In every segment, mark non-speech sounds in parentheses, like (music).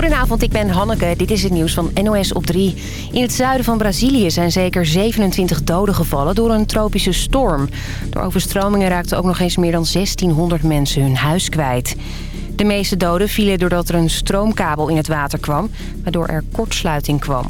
Goedenavond, ik ben Hanneke. Dit is het nieuws van NOS op 3. In het zuiden van Brazilië zijn zeker 27 doden gevallen door een tropische storm. Door overstromingen raakten ook nog eens meer dan 1600 mensen hun huis kwijt. De meeste doden vielen doordat er een stroomkabel in het water kwam... waardoor er kortsluiting kwam.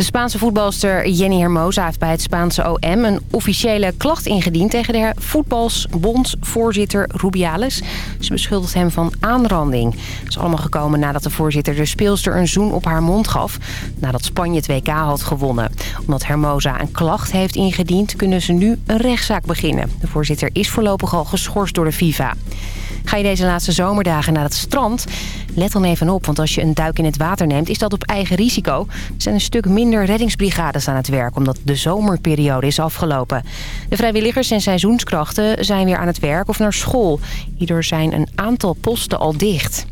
De Spaanse voetbalster Jenny Hermosa heeft bij het Spaanse OM... een officiële klacht ingediend tegen de voetbalsbondsvoorzitter Rubiales. Ze beschuldigt hem van aanranding. Het is allemaal gekomen nadat de voorzitter de speelster een zoen op haar mond gaf... nadat Spanje het WK had gewonnen. Omdat Hermosa een klacht heeft ingediend... kunnen ze nu een rechtszaak beginnen. De voorzitter is voorlopig al geschorst door de FIFA. Ga je deze laatste zomerdagen naar het strand? Let dan even op, want als je een duik in het water neemt... is dat op eigen risico. Er zijn een stuk minder reddingsbrigades aan het werk... omdat de zomerperiode is afgelopen. De vrijwilligers en seizoenskrachten zijn weer aan het werk of naar school. Hierdoor zijn een aantal posten al dicht.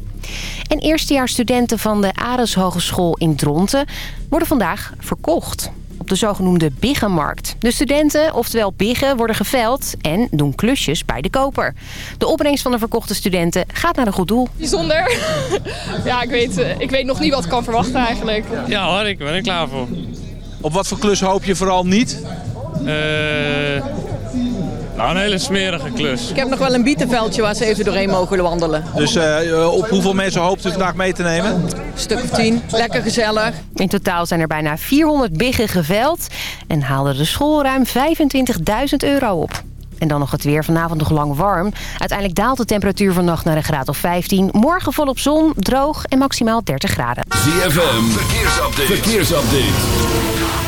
En eerstejaarsstudenten van de Ares Hogeschool in Dronten... worden vandaag verkocht op de zogenoemde biggenmarkt. De studenten, oftewel biggen, worden geveld en doen klusjes bij de koper. De opbrengst van de verkochte studenten gaat naar een goed doel. Bijzonder. (laughs) ja, ik weet, eh, ik weet nog niet wat ik kan verwachten eigenlijk. Ja hoor, ik ben er klaar voor. Op wat voor klus hoop je vooral niet? Uh, nou, een hele smerige klus. Ik heb nog wel een bietenveldje waar ze even doorheen mogen wandelen. Dus uh, op hoeveel mensen hoopt u vandaag mee te nemen? Een stuk of tien. Lekker gezellig. In totaal zijn er bijna 400 biggen geveld en haalde de school ruim 25.000 euro op. En dan nog het weer. Vanavond nog lang warm. Uiteindelijk daalt de temperatuur vannacht naar een graad of 15. Morgen volop zon, droog en maximaal 30 graden. ZFM, verkeersupdate. verkeersupdate.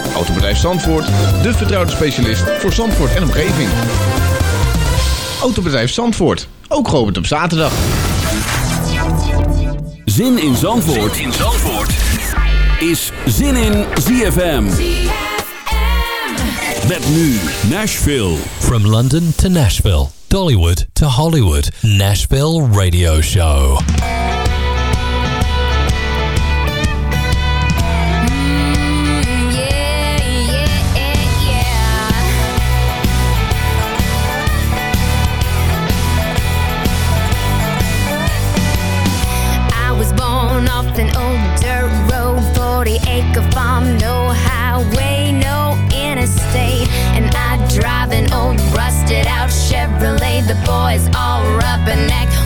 Autobedrijf Zandvoort, de vertrouwde specialist voor Zandvoort en omgeving. Autobedrijf Zandvoort, ook geopend op zaterdag. Zin in Zandvoort, zin in Zandvoort. is Zin in ZFM. Met nu Nashville. From London to Nashville, Dollywood to Hollywood, Nashville Radio Show. And neck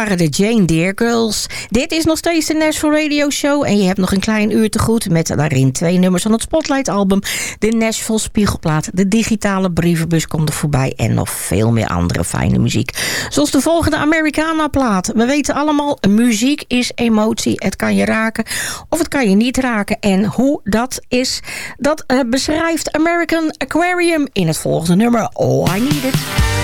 waren de Jane Deere Girls. Dit is nog steeds de Nashville Radio Show en je hebt nog een klein uur te goed met daarin twee nummers van het Spotlight album, de Nashville Spiegelplaat, de digitale brievenbus komt er voorbij en nog veel meer andere fijne muziek. Zoals de volgende Americana plaat. We weten allemaal, muziek is emotie. Het kan je raken of het kan je niet raken. En hoe dat is, dat eh, beschrijft American Aquarium in het volgende nummer. Oh, I Need It.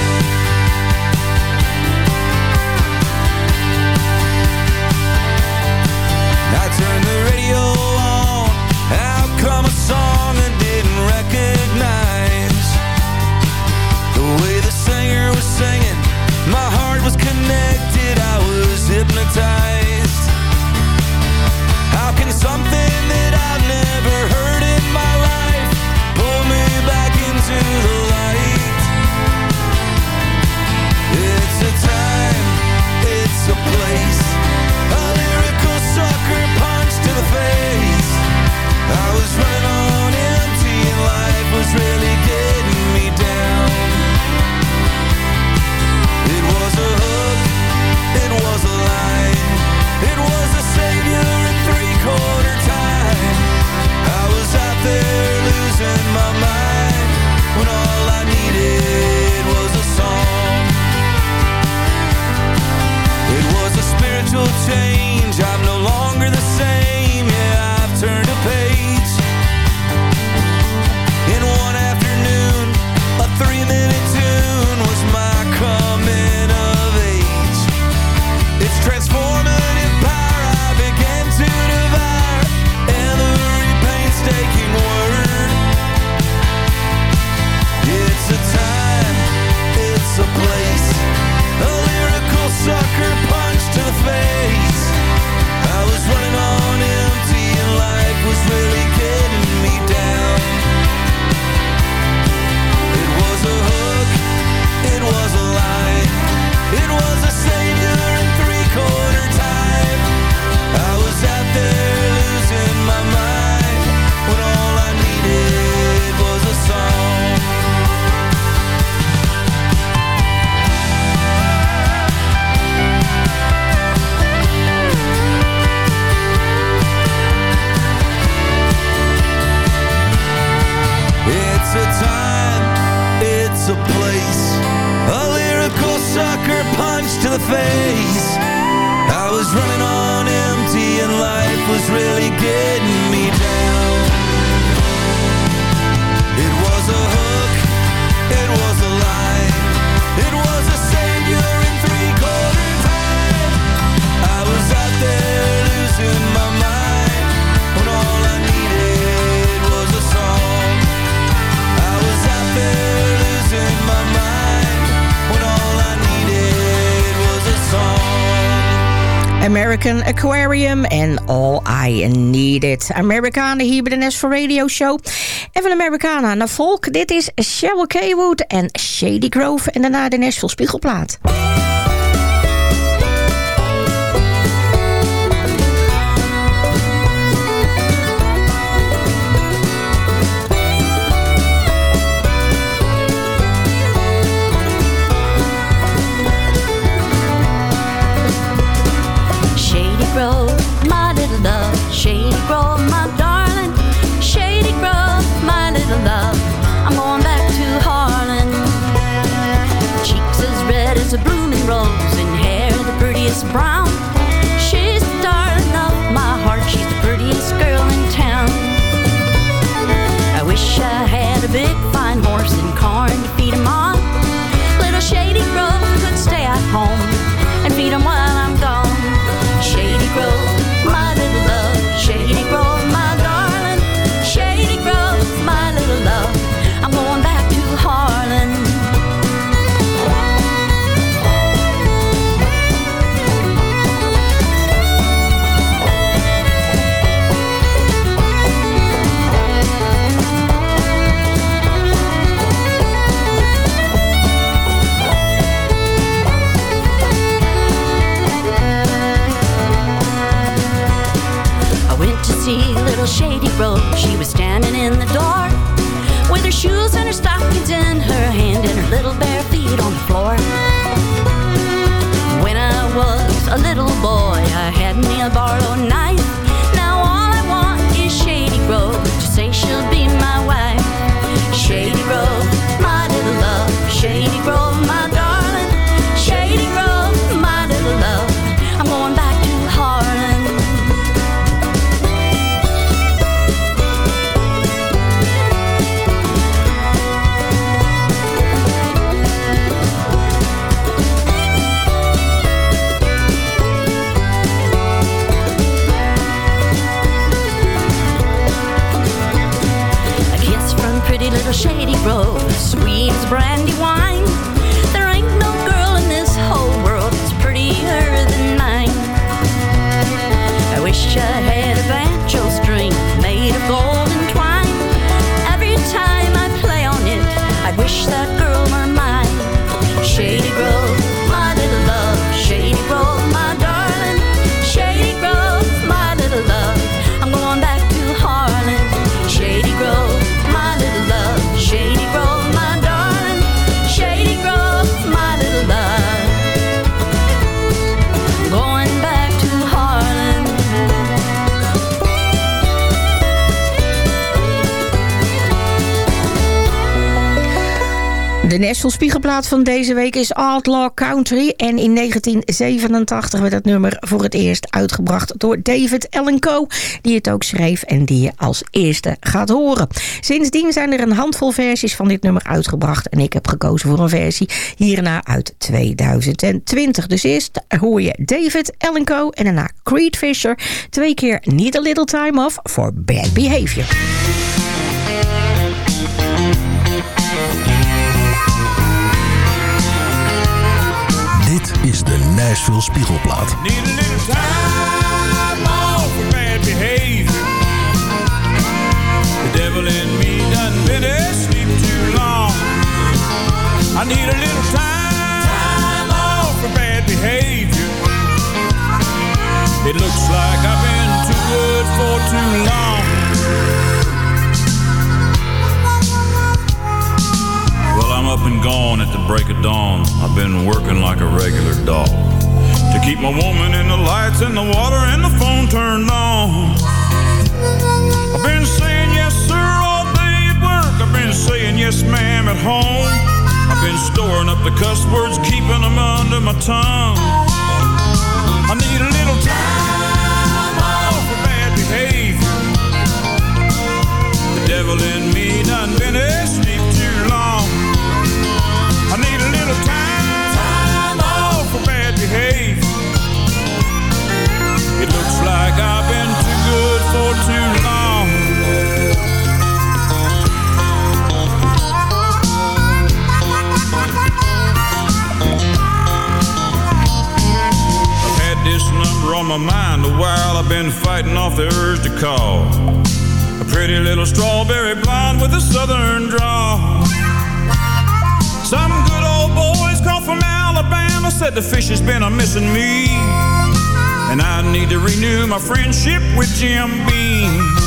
Aquarium en All I Needed. Amerikanen hier bij de National Radio Show. Even Americana naar volk. Dit is Sheryl Kaywood en Shady Grove en daarna de Nashville Spiegelplaat. Shady Grove, my darling, Shady Grove, my little love. I'm going back to Harlan. Cheeks as red as a blooming rose, and hair the prettiest brown. She's the darling of my heart, she's the prettiest girl in town. I wish I had a big borrow nine. Spiegelplaat van deze week is Outlaw Country. En in 1987 werd het nummer voor het eerst uitgebracht door David Allen Coe. Die het ook schreef en die je als eerste gaat horen. Sindsdien zijn er een handvol versies van dit nummer uitgebracht. En ik heb gekozen voor een versie hierna uit 2020. Dus eerst hoor je David Allen Coe en daarna Creed Fisher. Twee keer Need a Little Time Off for Bad Behavior. Is de Nashville Spiegelplaat. Need a little time for bad behavior. The devil in me done been asleep too long. I need a little time off for bad behavior. It looks like I've been too good for too long. Up and gone at the break of dawn. I've been working like a regular dog to keep my woman in the lights and the water and the phone turned on. I've been saying yes, sir, all day at work. I've been saying yes, ma'am, at home. I've been storing up the cuss words, keeping them under my tongue. I need a little time my mind a while. I've been fighting off the urge to call. A pretty little strawberry blonde with a southern drawl. Some good old boys called from Alabama said the fish has been a missing me. And I need to renew my friendship with Jim Beam.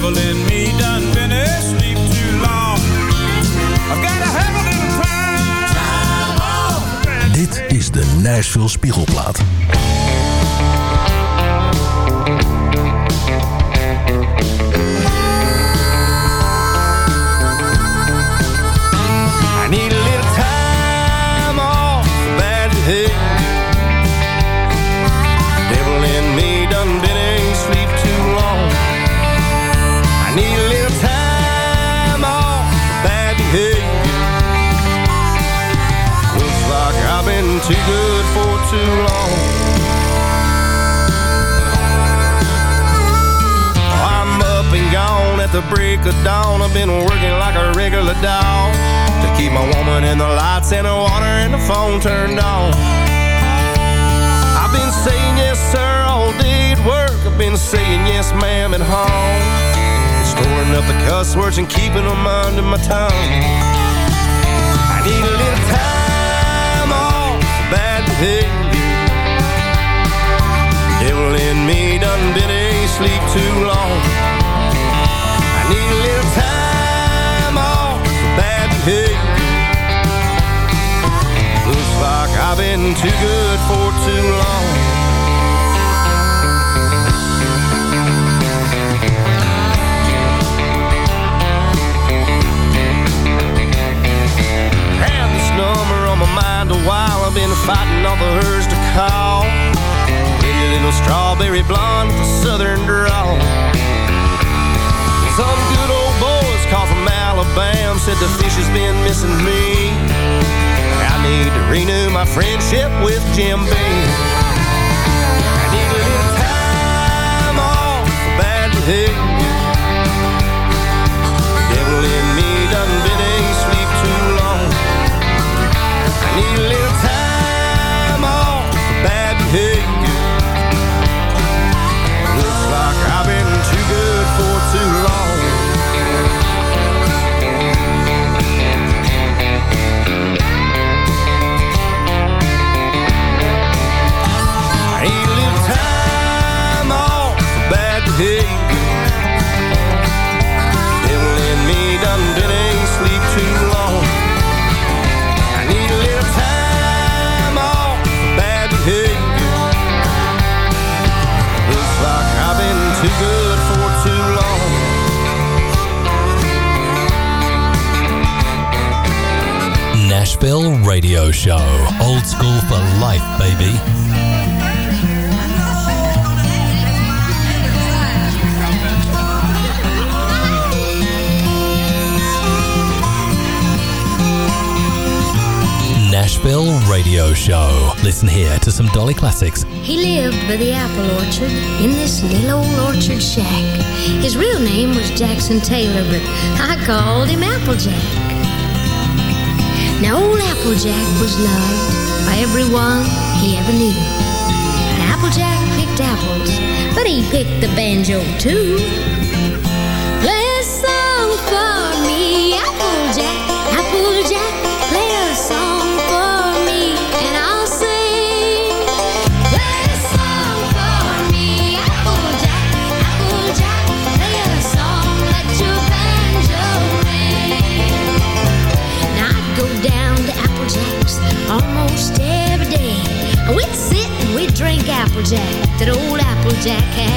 Devil in me done been asleep too long. I've gotta have a little time, Dit is de Nashville Spiegelplaat. the break of dawn. I've been working like a regular dog to keep my woman in the lights and the water and the phone turned on. I've been saying yes, sir, all day at work. I've been saying yes, ma'am, at home. Storing up the cuss words and keeping them under my tongue. I need a little time off bad behavior. The devil in me done been asleep too long. Need a little time off for bad behavior. Looks like I've been too good for too long. Had this number on my mind a while. I've been fighting all the hers to call. Pretty little strawberry blonde with a southern drawl. Some good old boys called from Alabama said the fish has been missing me. I need to renew my friendship with Jim Beam. Nashville Radio Show. Old school for life, baby. Nashville Radio Show. Listen here to some Dolly classics. He lived by the apple orchard in this little old orchard shack. His real name was Jackson Taylor, but I called him Applejack. Now old Applejack was loved by everyone he ever knew. And Applejack picked apples, but he picked the banjo too. Yeah.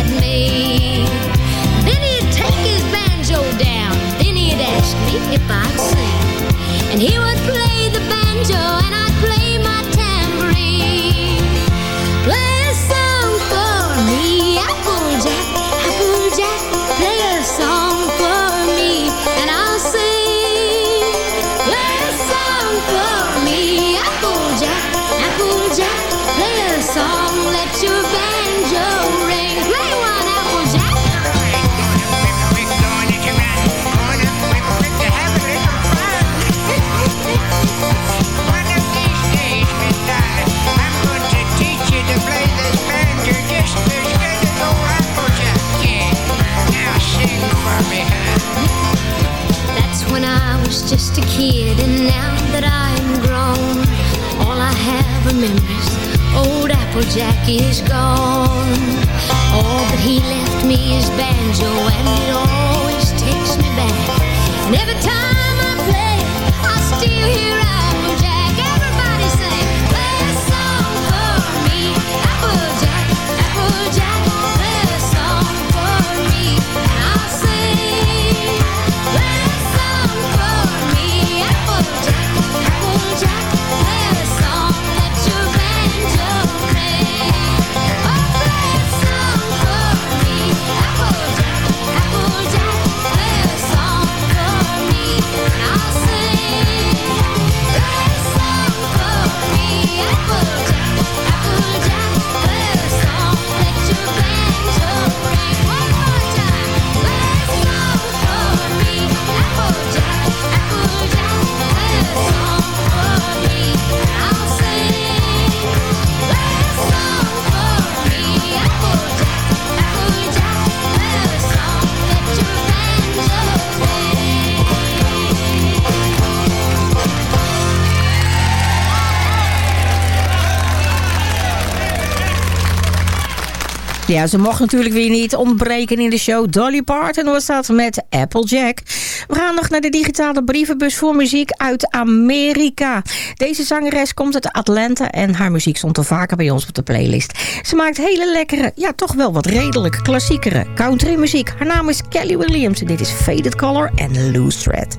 Ja, ze mocht natuurlijk weer niet ontbreken in de show. Dolly Parton was dat met Applejack. We gaan nog naar de digitale brievenbus voor muziek uit Amerika. Deze zangeres komt uit Atlanta en haar muziek stond al vaker bij ons op de playlist. Ze maakt hele lekkere, ja toch wel wat redelijk klassiekere country muziek. Haar naam is Kelly Williams en dit is Faded Color en Loose Thread.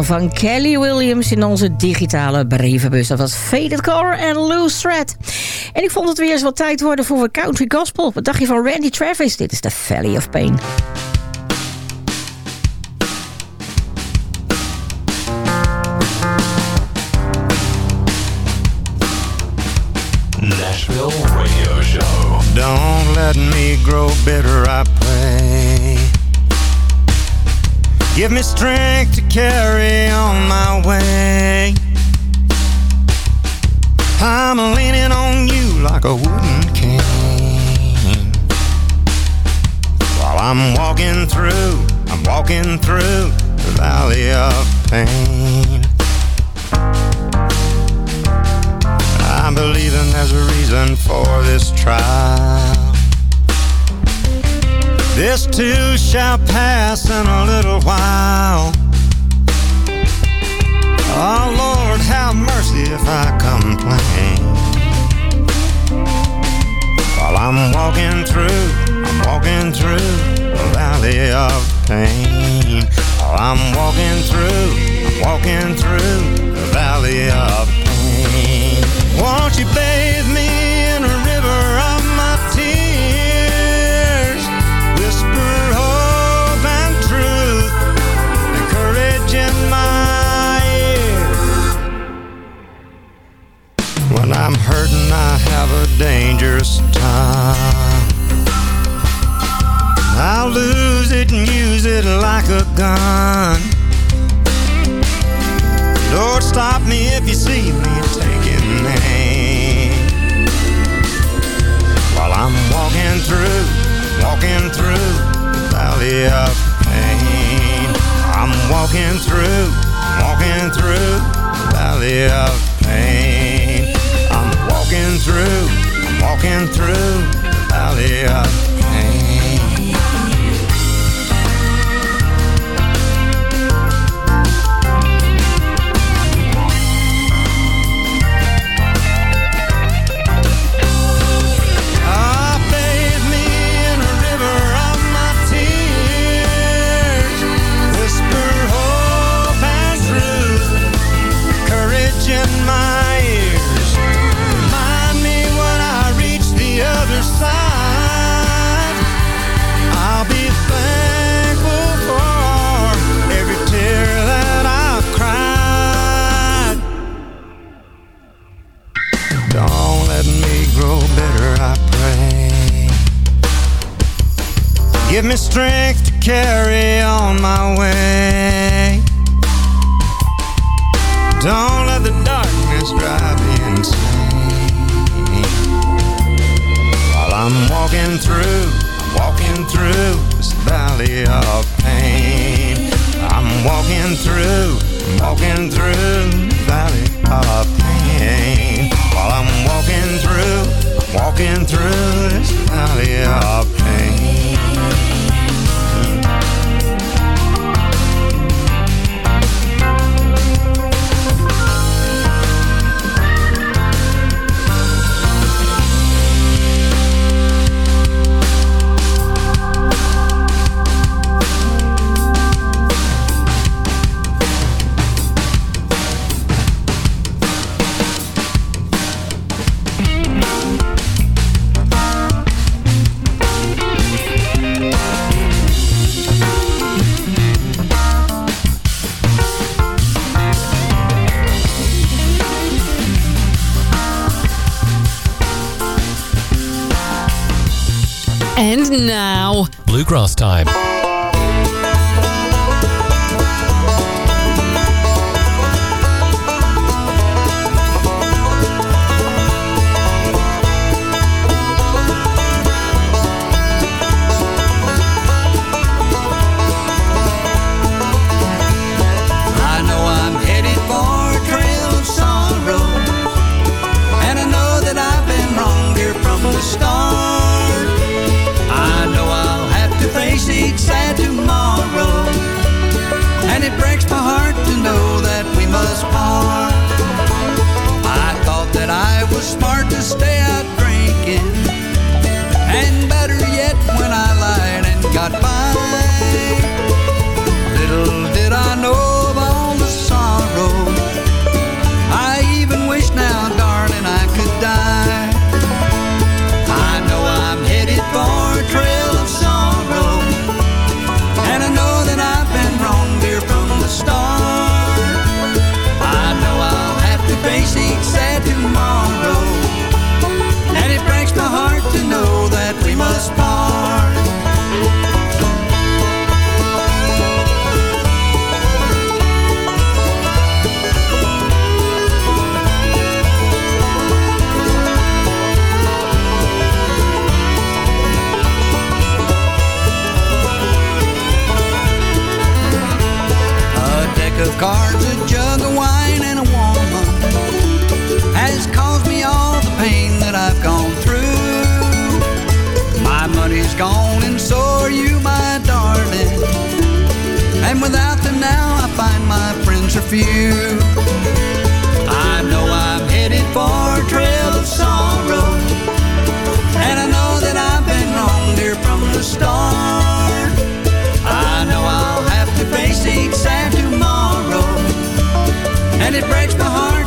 van Kelly Williams in onze digitale brievenbus. Dat was Faded Color en Loose Thread. En ik vond het weer eens wat tijd worden voor country gospel. Wat dacht je van Randy Travis? Dit is The Valley of Pain. Walking through the valley of pain. I'm believing there's a reason for this trial. This too shall pass in a little while. Oh Lord, have mercy if I complain. While I'm walking through, I'm walking through valley of pain. I'm walking through, I'm walking through the valley of pain. Won't you bathe me in a river of my tears? Whisper hope and truth and courage in my ear. When I'm hurting, I have a dangerous time. I'll lose it and use it like a gun. Lord, stop me if you see me taking aim. While I'm walking through, walking through the valley of pain. I'm walking through, walking through the valley of pain. I'm walking through, walking through the valley of pain. Give me strength to carry on my way. Don't let the darkness drive me insane. While I'm walking through, walking through this valley of pain. I'm walking through, walking through the valley of pain. While I'm walking through, walking through this valley of pain. Now, Bluegrass time. Are. I know I'm headed for a trail of sorrow. And I know that I've been wrong, dear, from the start. I know I'll have to face each sad tomorrow. And it breaks my heart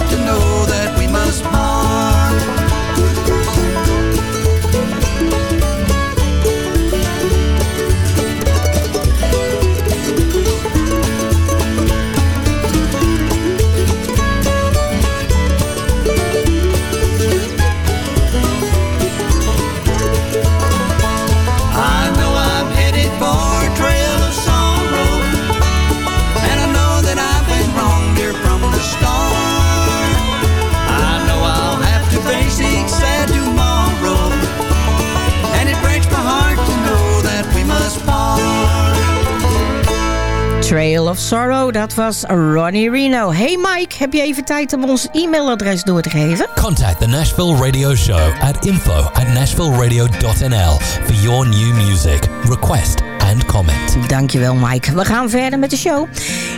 Sorrow, dat was Ronnie Reno. Hey Mike, heb je even tijd om ons e-mailadres door te geven? Contact the Nashville Radio Show at info at nashvilleradio.nl for your new music, request and comment. Dankjewel Mike. We gaan verder met de show.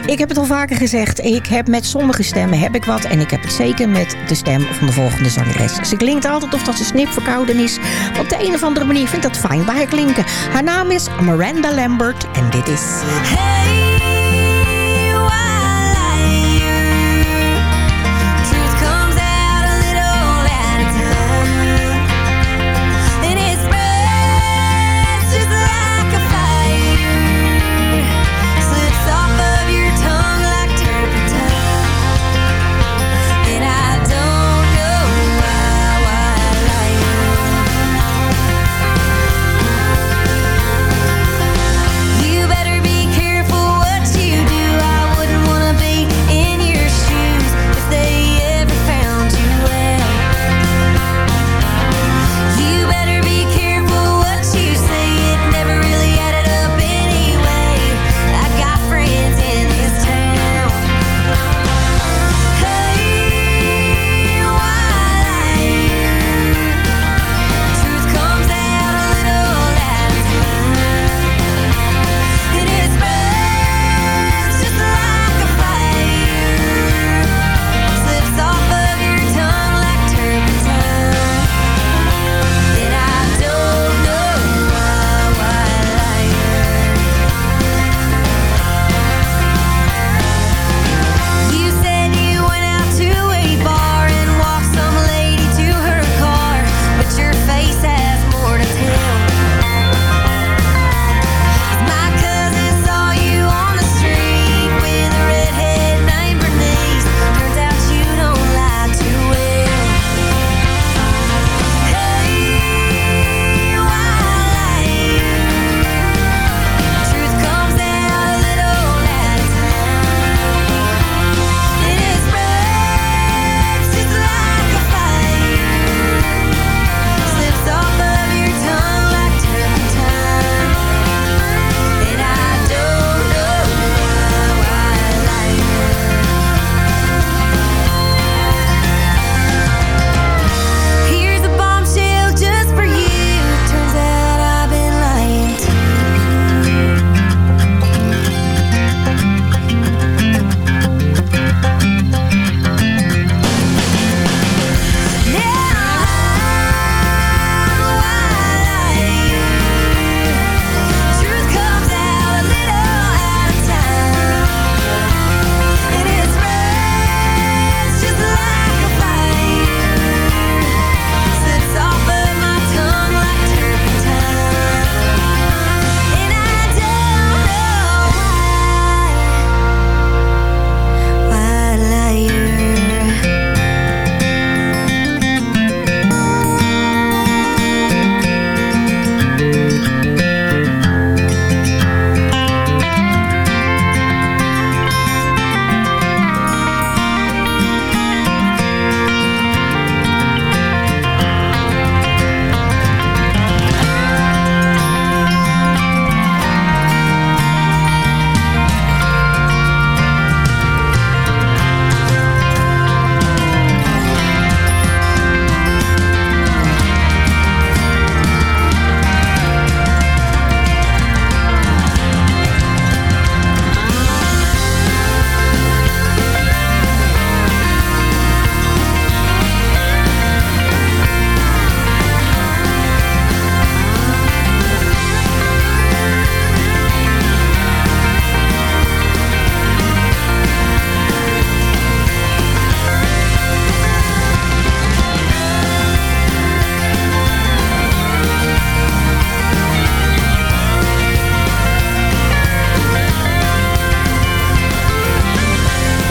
Ik heb het al vaker gezegd, ik heb met sommige stemmen heb ik wat. En ik heb het zeker met de stem van de volgende zangeres. Ze klinkt altijd of dat ze snip verkouden is. Op de een of andere manier vind ik dat fijn bij haar klinken. Haar naam is Miranda Lambert en dit is... Truth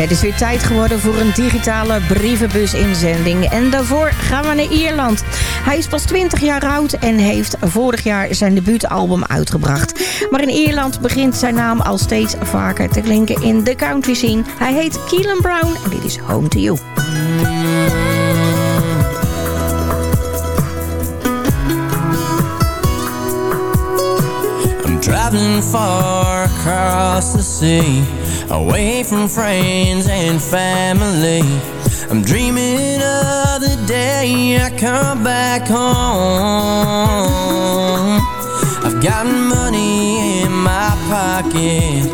Het is weer tijd geworden voor een digitale brievenbus-inzending. En daarvoor gaan we naar Ierland. Hij is pas 20 jaar oud en heeft vorig jaar zijn debuutalbum uitgebracht. Maar in Ierland begint zijn naam al steeds vaker te klinken in de country scene. Hij heet Keelan Brown en dit is Home to You. I'm far across the sea, away from friends and family. I'm dreaming of the day I come back home. I've got money in my pocket,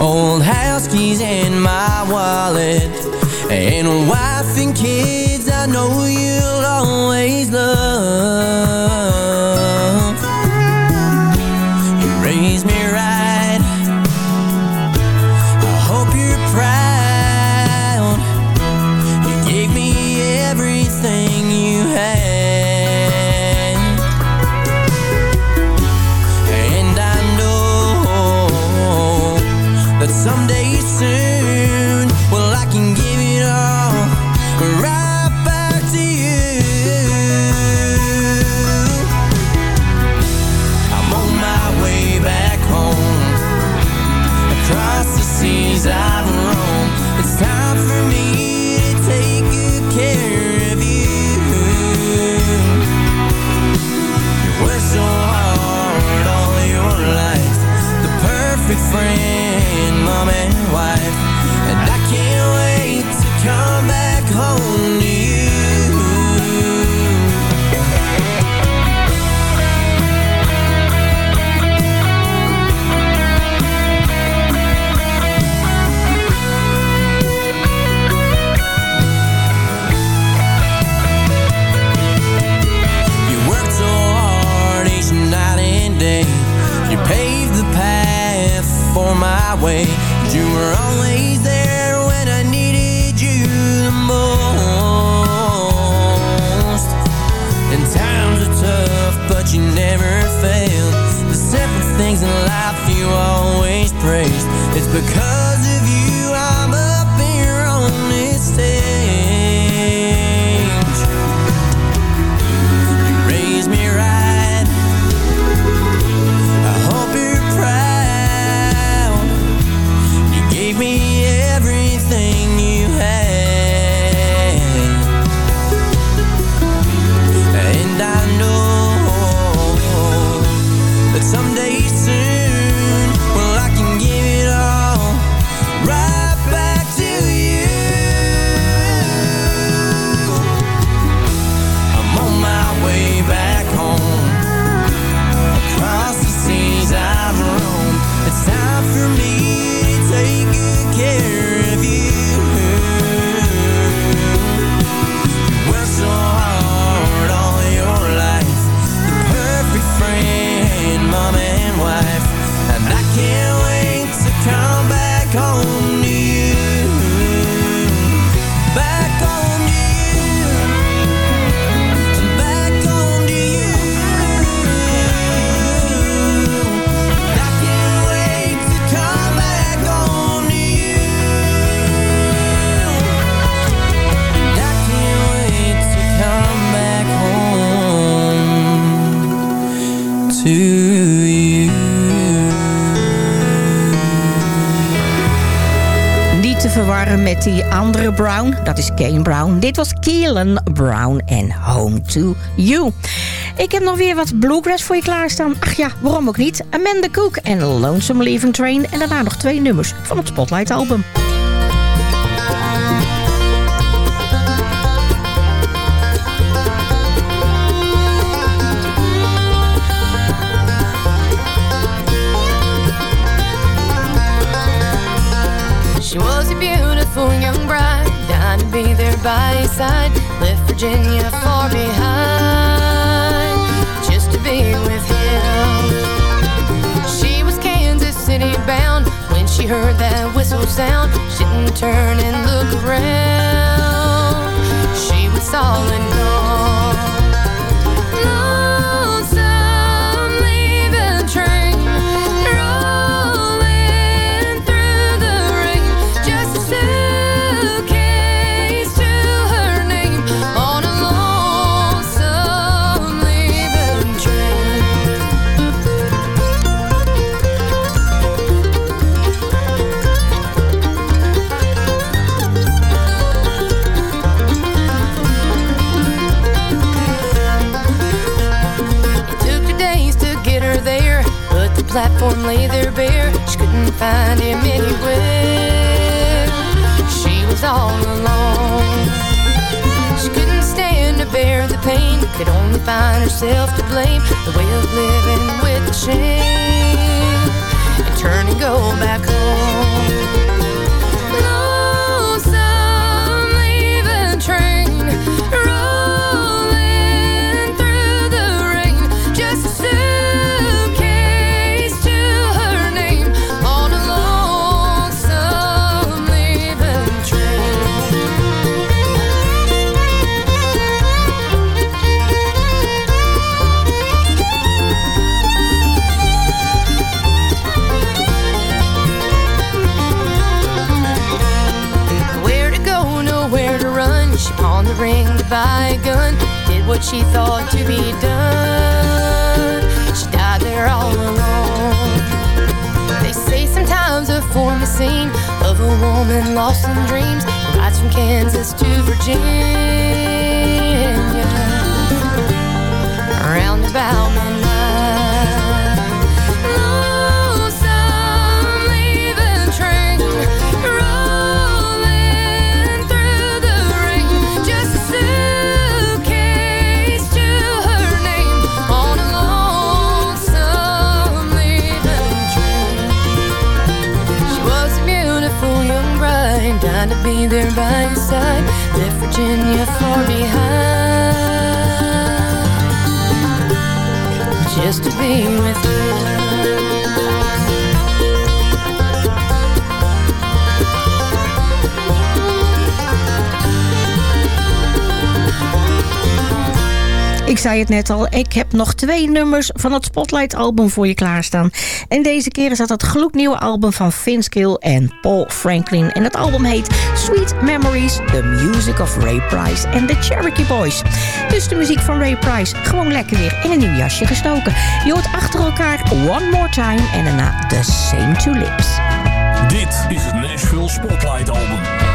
old house keys in my wallet, and a wife and kids I know you'll always love. The simple things in life you always praise It's because of you I'm die andere Brown. Dat is Kane Brown. Dit was Keelan Brown en Home to You. Ik heb nog weer wat bluegrass voor je klaarstaan. Ach ja, waarom ook niet? Amanda Cook en Lonesome Leaving Train. En daarna nog twee nummers van het Spotlight album. Young bride, dying to be there by his side. Left Virginia far behind, just to be with him. She was Kansas City bound when she heard that whistle sound. She didn't turn and look around. She was all and find him anywhere. She was all alone. She couldn't stand to bear the pain, could only find herself to blame. The way of living with the shame and turn and go back home. Gun. Did what she thought to be done. She died there all alone. They say sometimes a form a scene of a woman lost in dreams. Rides from Kansas to Virginia. Around about there by his side. Left Virginia far behind, just to be with her. Zei het net al, ik heb nog twee nummers van het Spotlight-album voor je klaarstaan. En deze keer is dat het gloednieuwe album van Vince Gill en Paul Franklin. En het album heet Sweet Memories, The Music of Ray Price en The Cherokee Boys. Dus de muziek van Ray Price, gewoon lekker weer in een nieuw jasje gestoken. Je hoort achter elkaar One More Time en daarna The Same Two Lips. Dit is het Nashville Spotlight Album.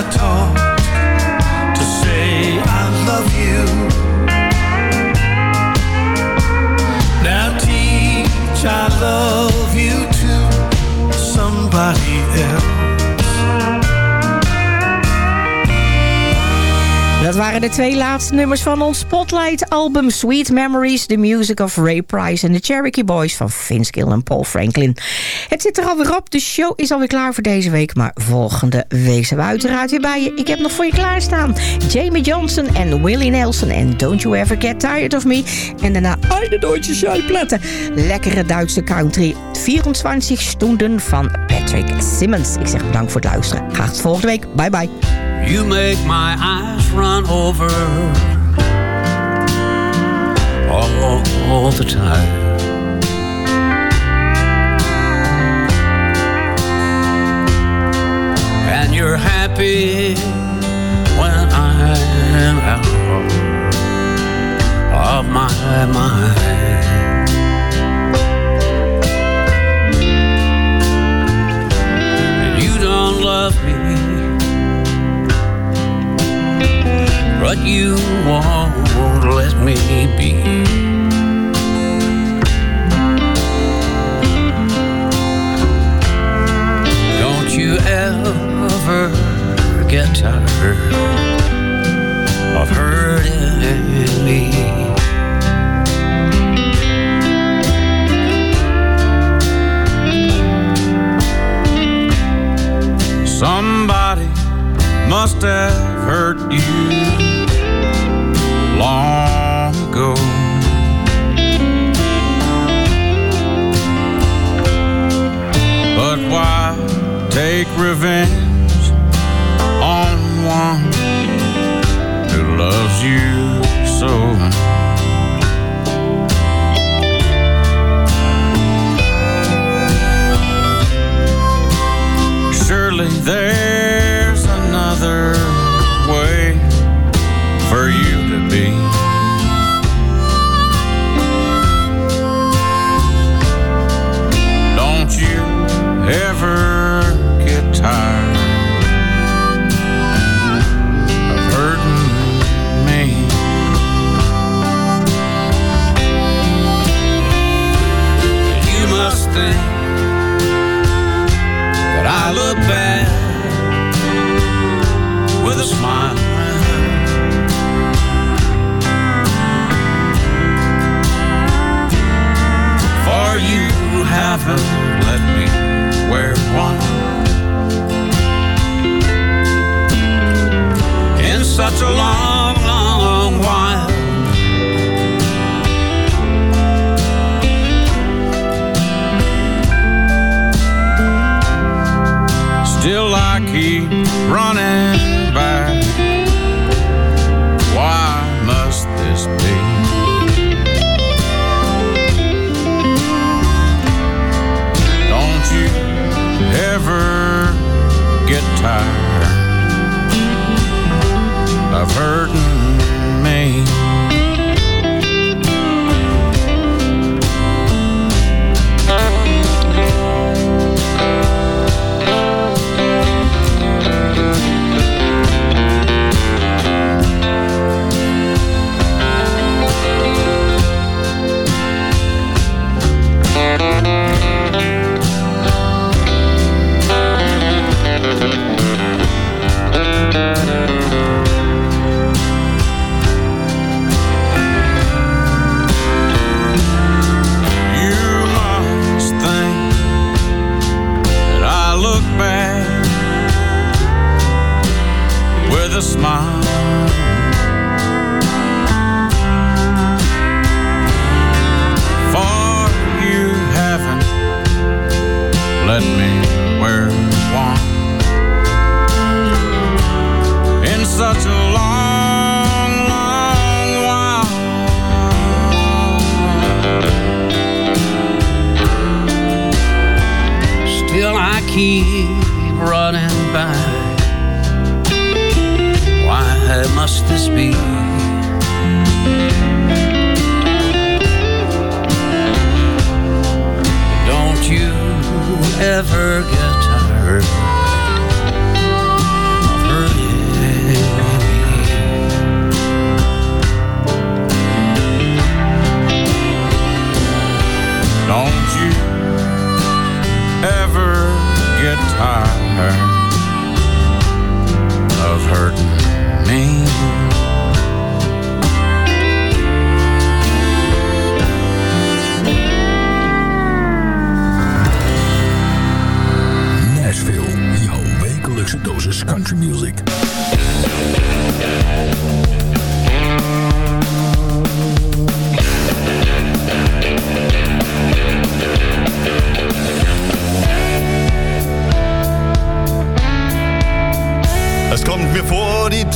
To say I love you. Now teach I love you to somebody else. Dat waren de twee laatste nummers van ons Spotlight-album Sweet Memories, The Music of Ray Price en de Cherokee Boys van Vince Gill en Paul Franklin. Het zit er alweer op, de show is alweer klaar voor deze week, maar volgende week zijn we uiteraard weer bij je. Ik heb nog voor je klaarstaan Jamie Johnson en Willie Nelson en Don't You Ever Get Tired of Me. En daarna Eine Deutsche Schallplatte. Lekkere Duitse country, 24 stunden van Patrick Simmons. Ik zeg bedankt voor het luisteren. Graag volgende week. Bye bye. You make my eyes run over all the time. And you're happy when I'm out of my mind. And you don't love me but you won't let me be. Don't you ever get tired of hurting me. Somebody must have hurt you long ago. But why take revenge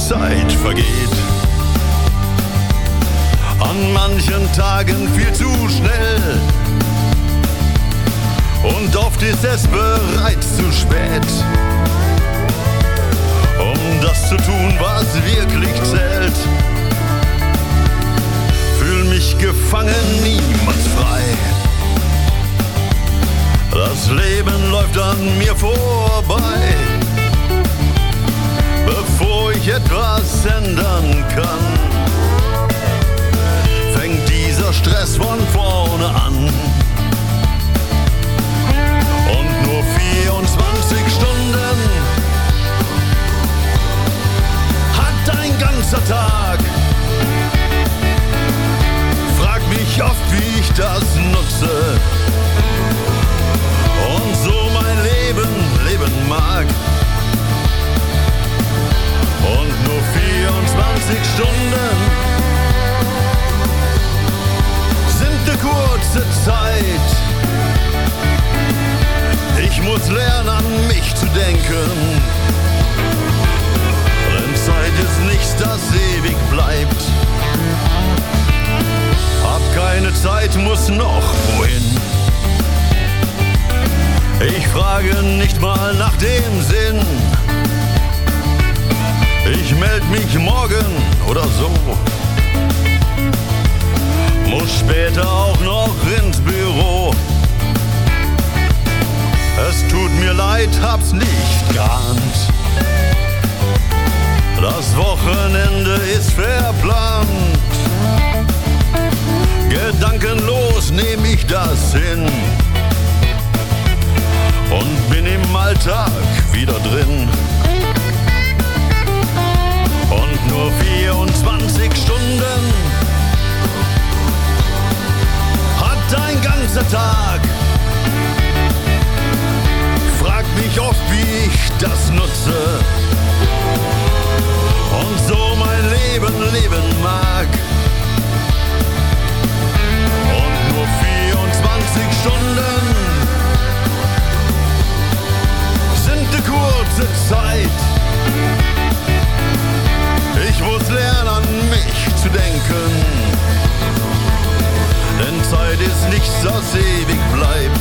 Zeit vergeht. An manchen Tagen viel zu schnell. Und oft ist es bereits zu spät. Um das zu tun, was wirklich zählt. Fühl mich gefangen, niemals frei. Das Leben läuft an mir vorbei bevor ich etwas ändern kann. Fängt dieser Stress von vorne an. Und nur 24 Stunden hat ein ganzer Tag. Frag mich oft, wie ich das nutze. Und so mein Leben leben mag. Und nur 24 Stunden sind eine kurze Zeit. Ich muss lernen, an mich zu denken. Denn Zeit ist nichts, das ewig bleibt. Hab keine Zeit, muss noch wohin. Ich frage nicht mal nach dem Sinn. Ich melde mich morgen oder so. Muss später auch noch ins Büro. Es tut mir leid, hab's nicht geahnt. Das Wochenende ist verplant. Gedankenlos nehme ich das hin und bin im Alltag wieder drin. nur 24 Stunden hat ein ganzer Tag. Frag mich oft, wie ich das nutze und so mein Leben leben mag. Und nur 24 Stunden sind eine kurze Zeit ich muss lernen, an mich zu denken. Denn Zeit ist nichts, das ewig bleibt.